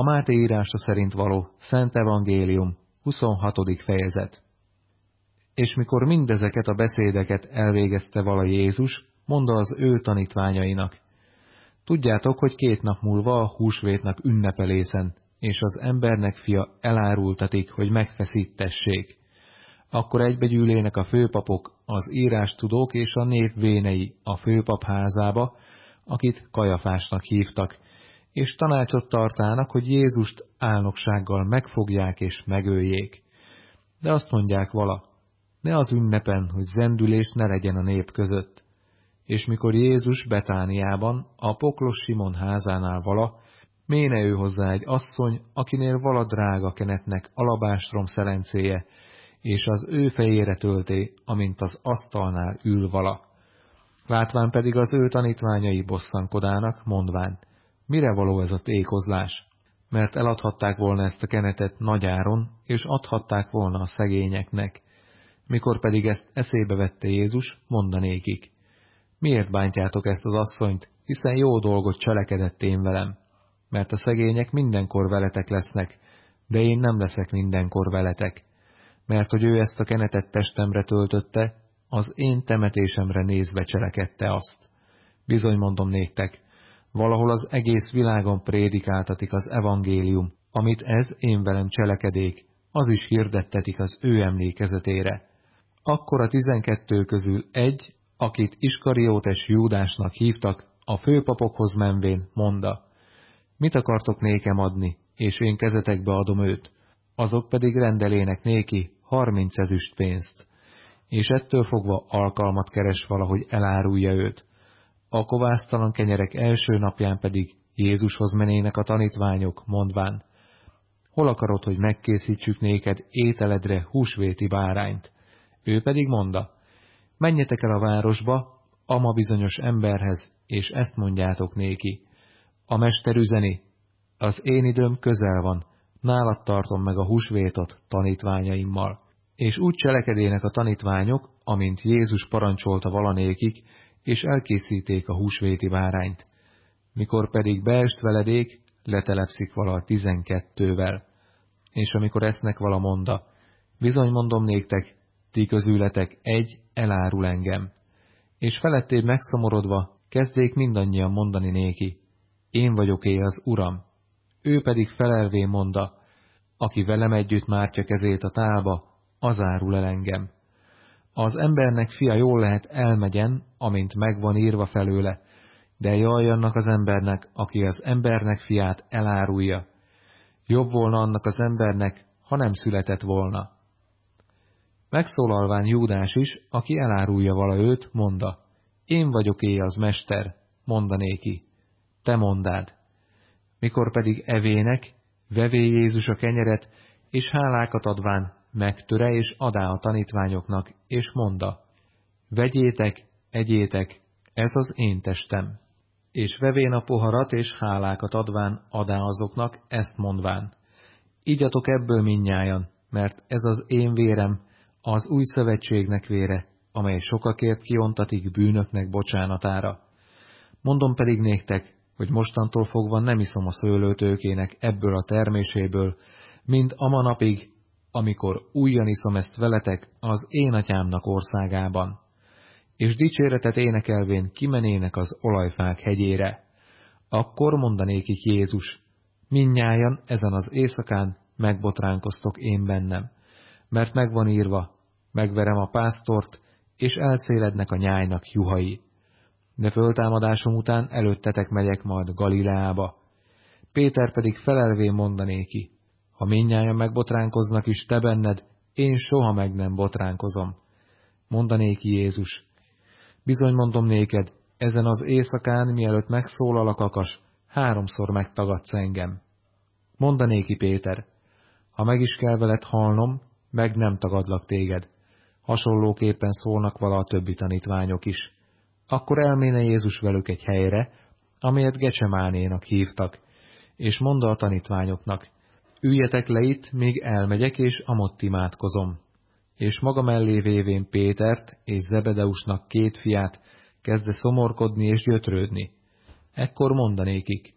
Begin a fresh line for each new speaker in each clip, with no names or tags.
A Máté írása szerint való Szent Evangélium, 26. fejezet. És mikor mindezeket a beszédeket elvégezte vala Jézus, mondta az ő tanítványainak. Tudjátok, hogy két nap múlva a húsvétnak ünnepelészen, és az embernek fia elárultatik, hogy megfeszítessék. Akkor egybegyűlének a főpapok, az írástudók és a nép vénei a főpap házába, akit Kajafásnak hívtak, és tanácsot tartának, hogy Jézust álnoksággal megfogják és megöljék. De azt mondják vala, ne az ünnepen, hogy zendülés ne legyen a nép között. És mikor Jézus Betániában, a poklos Simon házánál vala, méne ő hozzá egy asszony, akinél vala drága kenetnek alabástrom szelencéje, és az ő fejére tölté, amint az asztalnál ül vala. Látván pedig az ő tanítványai bosszankodának, mondván, mire való ez a tékozlás? Mert eladhatták volna ezt a kenetet nagyáron, és adhatták volna a szegényeknek. Mikor pedig ezt eszébe vette Jézus, mondanékik, miért bántjátok ezt az asszonyt, hiszen jó dolgot cselekedett én velem, mert a szegények mindenkor veletek lesznek, de én nem leszek mindenkor veletek, mert hogy ő ezt a kenetet testemre töltötte, az én temetésemre nézve cselekedte azt. Bizony mondom néktek, valahol az egész világon prédikáltatik az evangélium, amit ez én velem cselekedék, az is hirdettetik az ő emlékezetére. Akkor a tizenkettő közül egy, akit Iskariótes Júdásnak hívtak, a főpapokhoz menvén monda, mit akartok nékem adni, és én kezetekbe adom őt, azok pedig rendelének néki harminc ezüst pénzt, és ettől fogva alkalmat keres valahogy elárulja őt. A kovásztalan kenyerek első napján pedig Jézushoz menének a tanítványok, mondván, hol akarod, hogy megkészítsük néked ételedre húsvéti bárányt? Ő pedig monda, menjetek el a városba, ama bizonyos emberhez, és ezt mondjátok néki. A mester üzeni, az én időm közel van, nálad tartom meg a húsvétot tanítványaimmal. És úgy cselekedének a tanítványok, amint Jézus parancsolta valanékik, és elkészíték a húsvéti bárányt. Mikor pedig beest veledék, letelepszik vala a tizenkettővel. És amikor esznek vala monda, bizony mondom néktek, ti közületek egy elárul engem. És felettébb megszomorodva kezdék mindannyian mondani néki, én vagyok é az Uram. Ő pedig felelvé monda, aki velem együtt mártja kezét a tálba, az árul el engem. Az embernek fia jól lehet elmegyen, amint megvan írva felőle, de jaj annak az embernek, aki az embernek fiát elárulja. Jobb volna annak az embernek, ha nem született volna. Megszólalván Júdás is, aki elárulja vala őt, monda, én vagyok éj az mester, mondanéki, te mondád. Mikor pedig evének, vevé Jézus a kenyeret, és hálákat adván megtöre és adá a tanítványoknak, és monda, vegyétek, egyétek, ez az én testem. És vevén a poharat és hálákat adván adá azoknak, ezt mondván, igyatok ebből minnyájan, mert ez az én vérem, az új szövetségnek vére, amely sokakért kiontatik bűnöknek bocsánatára. Mondom pedig néktek, hogy mostantól fogva nem iszom a szőlőtőkének ebből a terméséből, mint a manapig, amikor újjan iszom ezt veletek az én atyámnak országában. És dicséretet énekelvén kimenének az olajfák hegyére. Akkor mondanékik Jézus, minnyájan ezen az éjszakán megbotránkoztok én bennem, mert megvan írva, megverem a pásztort, és elszélednek a nyájnak juhai. De föltámadásom után előttetek megyek majd Galileába. Péter pedig felelvén mondanéki, ha minnyáján megbotránkoznak is te benned, én soha meg nem botránkozom. Mondanéki Jézus, bizony mondom néked, ezen az éjszakán, mielőtt megszólal a kakas, háromszor megtagadsz engem. Mondanéki Péter, ha meg is kell veled halnom, meg nem tagadlak téged. Hasonlóképpen szólnak vala a többi tanítványok is. Akkor elméne Jézus velük egy helyre, amelyet Gecsemánénak hívtak, és mondta a tanítványoknak, üljetek le itt, még elmegyek, és amott imádkozom. És maga mellé vévén Pétert és Zebedeusnak két fiát kezdte szomorkodni és gyötrődni. Ekkor mondanékik,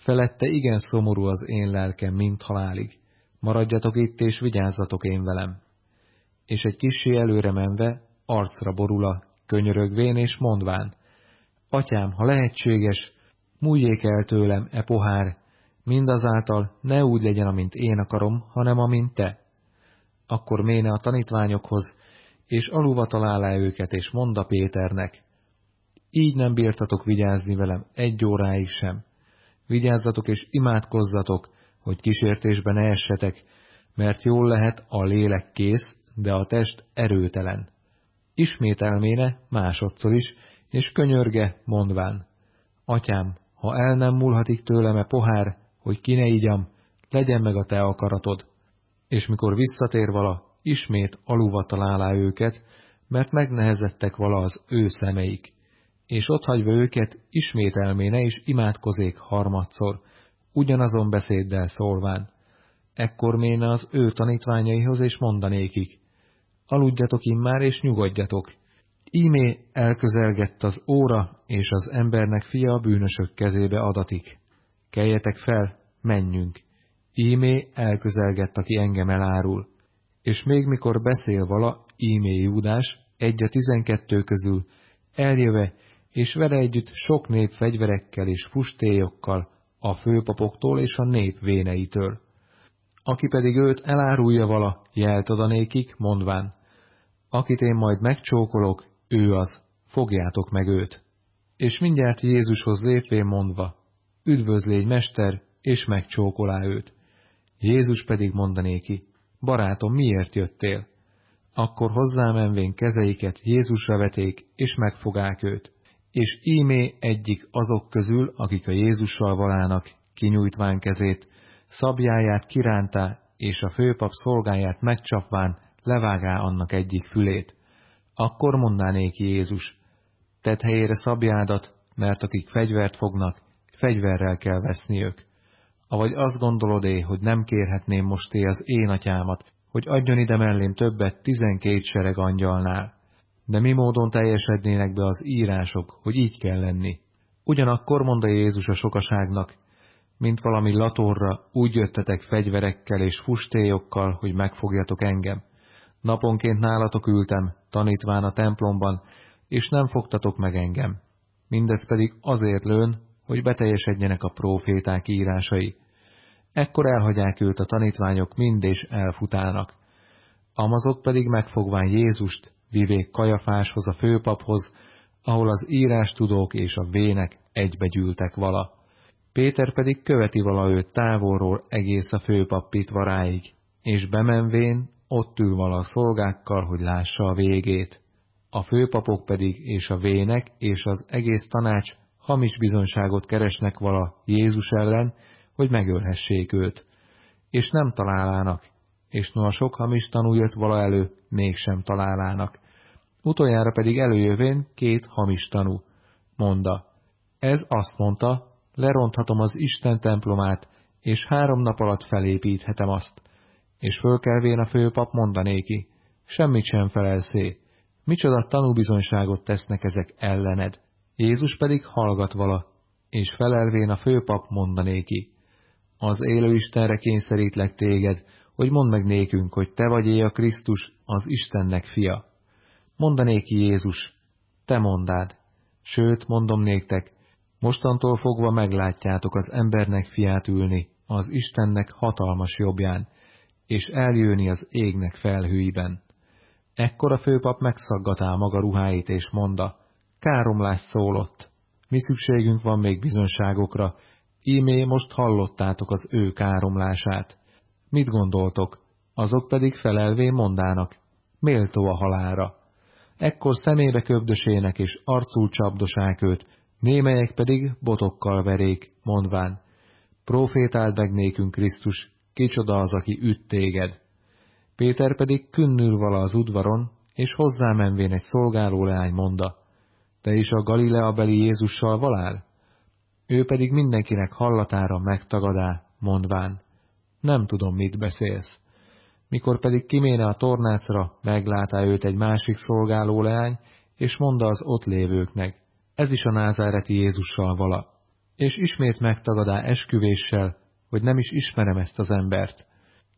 Felette igen szomorú az én lelkem, mint halálig. Maradjatok itt, és vigyázzatok én velem. És egy kissé előre menve, arcra borula, könyörögvén és mondván, Atyám, ha lehetséges, múljék el tőlem e pohár, mindazáltal ne úgy legyen, amint én akarom, hanem amint te. Akkor méne a tanítványokhoz, és aluva találá őket, és monda Péternek, így nem bírtatok vigyázni velem egy óráig sem. Vigyázzatok és imádkozzatok, hogy kísértésben ne essetek, mert jól lehet a lélek kész, de a test erőtelen. Ismét elméne másodszor is, és könyörge, mondván, Atyám, ha el nem múlhatik tőlem e pohár, hogy ki ne igyam, legyen meg a te akaratod. És mikor visszatér vala, ismét aluva találá őket, mert megnehezettek vala az ő szemeik. És otthagyva őket, ismét elméne és imádkozék harmadszor, ugyanazon beszéddel szólván. Ekkor méne az ő tanítványaihoz, és mondanékik, aludjatok immár, és nyugodjatok. Ímé elközelgett az óra, és az embernek fia a bűnösök kezébe adatik. Keljetek fel, menjünk. Ímé elközelgett, aki engem elárul. És még mikor beszél vala, ímé Júdás, egy a tizenkettő közül, eljöve, és vele együtt sok nép fegyverekkel és fustélyokkal, a főpapoktól és a nép véneitől. Aki pedig őt elárulja vala, jelt adanékik, mondván, akit én majd megcsókolok, ő az, fogjátok meg őt. És mindjárt Jézushoz lépvén mondva, üdvözlégy mester, és megcsókolá őt. Jézus pedig mondanéki, barátom, miért jöttél? Akkor hozzámenvén kezeiket Jézusra veték, és megfogák őt. És ímé egyik azok közül, akik a Jézussal valának, kinyújtván kezét, szabjáját kirántá, és a főpap szolgáját megcsapván levágá annak egyik fülét. Akkor mondaná néki Jézus, tedd helyére szabjádat, mert akik fegyvert fognak, fegyverrel kell veszniük. Avagy azt gondolod-é, hogy nem kérhetném mosté az én atyámat, hogy adjon ide mellém többet tizenkét sereg angyalnál. De mi módon teljesednének be az írások, hogy így kell lenni? Ugyanakkor mondta Jézus a sokaságnak, mint valami latorra, úgy jöttetek fegyverekkel és fustélyokkal, hogy megfogjatok engem. Naponként nálatok ültem, tanítván a templomban, és nem fogtatok meg engem. Mindez pedig azért lőn, hogy beteljesedjenek a próféták írásai. Ekkor elhagyják őt a tanítványok mind és elfutának. Amazok pedig megfogván Jézust, vivék Kajafáshoz a főpaphoz, ahol az írástudók és a vének egybegyűltek vala. Péter pedig követi vala őt távolról egész a főpap pitvaráig, és bemenvén ott ül vala a szolgákkal, hogy lássa a végét. A főpapok pedig és a vének és az egész tanács hamis bizonságot keresnek vala Jézus ellen, hogy megölhessék őt. És nem találának, és noha sok hamis tanú jött vala elő, mégsem találának. Utoljára pedig előjövén két hamis tanú. Monda, ez azt mondta, leronthatom az Isten templomát, és három nap alatt felépíthetem azt. És fölkelvén a főpap mondanéki, semmit sem felelszé, micsoda tanúbizonyságot tesznek ezek ellened. Jézus pedig hallgat vala, és felelvén a főpap mondanéki, az élő Istenre kényszerítlek téged, hogy mondd meg nékünk, hogy te vagy a Krisztus, az Istennek fia. Mondanéki Jézus, te mondád, sőt, mondom néktek, mostantól fogva meglátjátok az embernek fiát ülni, az Istennek hatalmas jobbján, és eljönni az égnek felhőiben. Ekkor a főpap megszaggatá maga ruháit, és monda, káromlás szólott, mi szükségünk van még bizonságokra, ímé most hallottátok az ő káromlását. Mit gondoltok? Azok pedig felelvé mondának, méltó a halára. Ekkor szemébe köbdösének és arcul csapdosák őt, némelyek pedig botokkal verék, mondván, profétáld meg nékünk Krisztus, kicsoda az, aki üt téged. Péter pedig künnül vala az udvaron, és hozzámenvén egy szolgáló leány monda, te is a Galilea beli Jézussal valál? Ő pedig mindenkinek hallatára megtagadá, mondván, nem tudom, mit beszélsz. Mikor pedig kiméne a tornácra, meglátá őt egy másik szolgáló leány, és mondta az ott lévőknek, ez is a názáreti Jézussal vala. És ismét megtagadá esküvéssel, hogy nem is ismerem ezt az embert.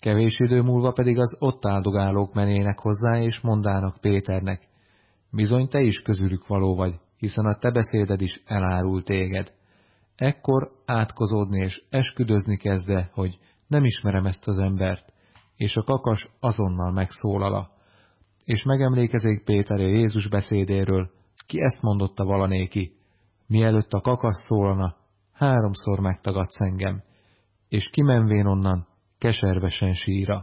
Kevés idő múlva pedig az ott áldogálók menének hozzá, és mondának Péternek, bizony te is közülük való vagy, hiszen a te beszéded is elárul téged. Ekkor átkozódni és esküdözni kezde, hogy nem ismerem ezt az embert, és a kakas azonnal megszólala. És megemlékezik Péter a Jézus beszédéről, ki ezt mondotta valanéki, mielőtt a kakas szólana, háromszor megtagadsz engem, és kimenvén onnan, keservesen síra.